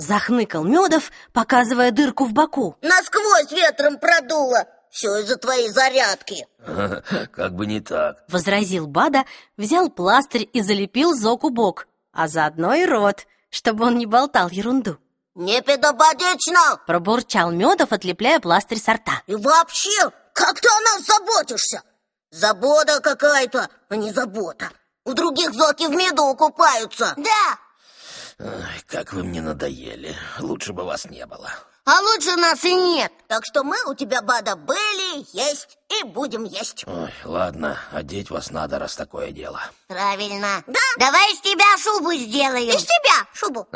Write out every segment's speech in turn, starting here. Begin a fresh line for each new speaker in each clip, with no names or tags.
Захныкал Медов, показывая дырку в боку.
Насквозь ветром продуло. Все из-за твоей зарядки.
Как бы не так.
Возразил Бада, взял пластырь и залепил Зоку бок, а заодно и рот, чтобы он не болтал ерунду.
Не педагогично.
Пробурчал Медов, отлепляя пластырь с рта.
И вообще, как ты о нас заботишься? Забота какая-то, а не забота. У других зоки в меду купаются.
Да,
Ой, как вы мне надоели. Лучше бы вас не было.
а лучше нас и нет.
Так что мы у тебя, Бада, были, есть и будем есть.
Ой, ладно, одеть вас надо, раз такое дело.
Правильно.
Да.
Давай из тебя шубу сделаем.
Из тебя шубу.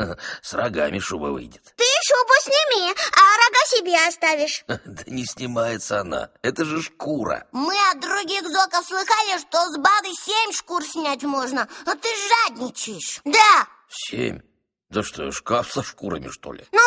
С рогами шуба выйдет.
Ты шубу сними, а рога себе оставишь.
Да не снимается она. Это же шкура.
Мы от других зоков слыхали, что с бады семь шкур снять можно, а ты жадничаешь. Да.
Семь. Да что, шкаф со шкурами, что ли?
Ну,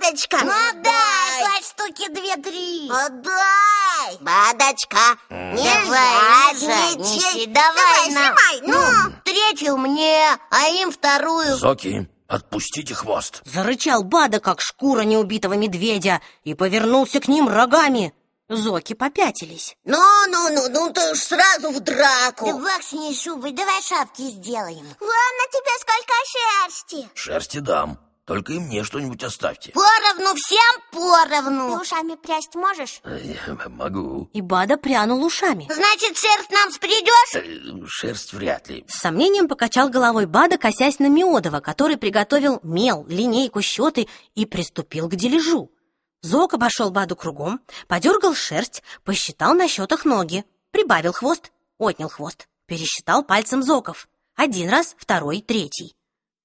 Бадочка!
Ну отдай, хоть штуки две-три.
Отдай! Бадочка, не
Давай,
жадничай.
жадничай, давай нам.
снимай, ну.
Третью мне, а им вторую.
Соки, отпустите хвост.
Зарычал Бада, как шкура неубитого медведя, и повернулся к ним рогами. Зоки попятились.
Ну, ну, ну, ну, ты уж сразу в драку.
Да бог с ней шубой, давай шапки сделаем.
Вон на тебе сколько шерсти.
Шерсти дам. Только и мне что-нибудь оставьте.
Поровну, всем поровну.
ушами прясть можешь?
Ай, Могу.
И Бада прянул ушами.
Значит, шерсть нам спредешь?
Э, Шерсть вряд ли.
С сомнением покачал головой Бада, косясь на Миодова, который приготовил мел, линейку, счеты и приступил к дележу. Зок обошел Баду кругом, подергал шерсть, посчитал на счетах ноги, прибавил хвост, отнял хвост, пересчитал пальцем Зоков. Один раз, второй, третий.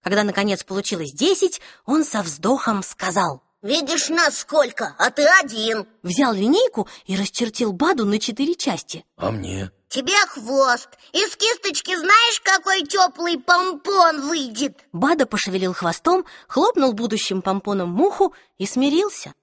Когда, наконец, получилось десять, он со вздохом сказал.
Видишь нас сколько, а ты один.
Взял линейку и расчертил Баду на четыре части.
А мне?
Тебе хвост.
Из кисточки знаешь, какой теплый помпон выйдет?
Бада пошевелил хвостом, хлопнул будущим помпоном муху и смирился.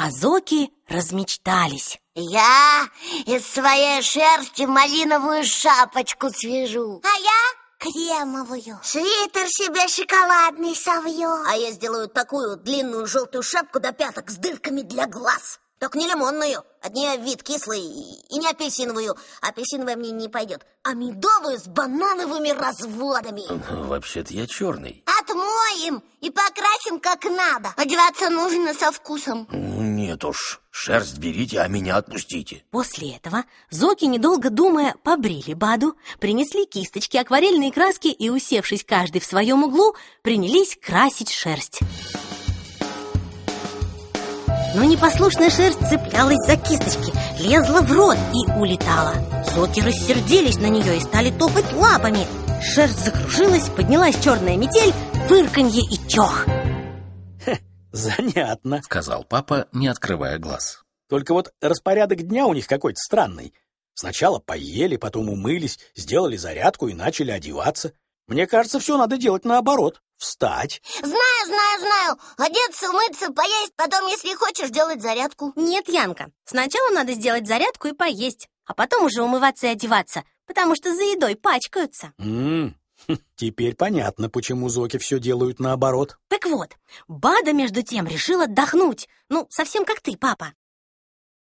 А Зоки размечтались.
Я из своей шерсти малиновую шапочку свяжу. А я кремовую.
Свитер себе шоколадный совьет. А я сделаю такую длинную желтую шапку до пяток с дырками для глаз. Только не лимонную, от нее вид кислый, и не апельсиновую. Апельсиновая мне не пойдет, а медовую с банановыми разводами.
Вообще-то я черный.
Отмоем и покрасим как надо. Одеваться нужно со вкусом.
Нет уж. Шерсть берите, а меня отпустите.
После этого Зоки, недолго думая, побрили Баду, принесли кисточки, акварельные краски и, усевшись каждый в своем углу, принялись красить шерсть. Но непослушная шерсть цеплялась за кисточки, лезла в рот и улетала. Зоки рассердились на нее и стали топать лапами. Шерсть закружилась, поднялась черная метель, фырканье и чох.
Занятно.
Сказал папа, не открывая глаз.
Только вот распорядок дня у них какой-то странный. Сначала поели, потом умылись, сделали зарядку и начали одеваться. Мне кажется, все надо делать наоборот. Встать.
Знаю, знаю, знаю. Одеться, умыться, поесть, потом, если хочешь, делать зарядку.
Нет, Янка, сначала надо сделать зарядку и поесть, а потом уже умываться и одеваться, потому что за едой пачкаются.
М, хм, Теперь понятно, почему зоки все делают наоборот.
Так вот, Бада, между тем, решил отдохнуть. Ну, совсем как ты, папа.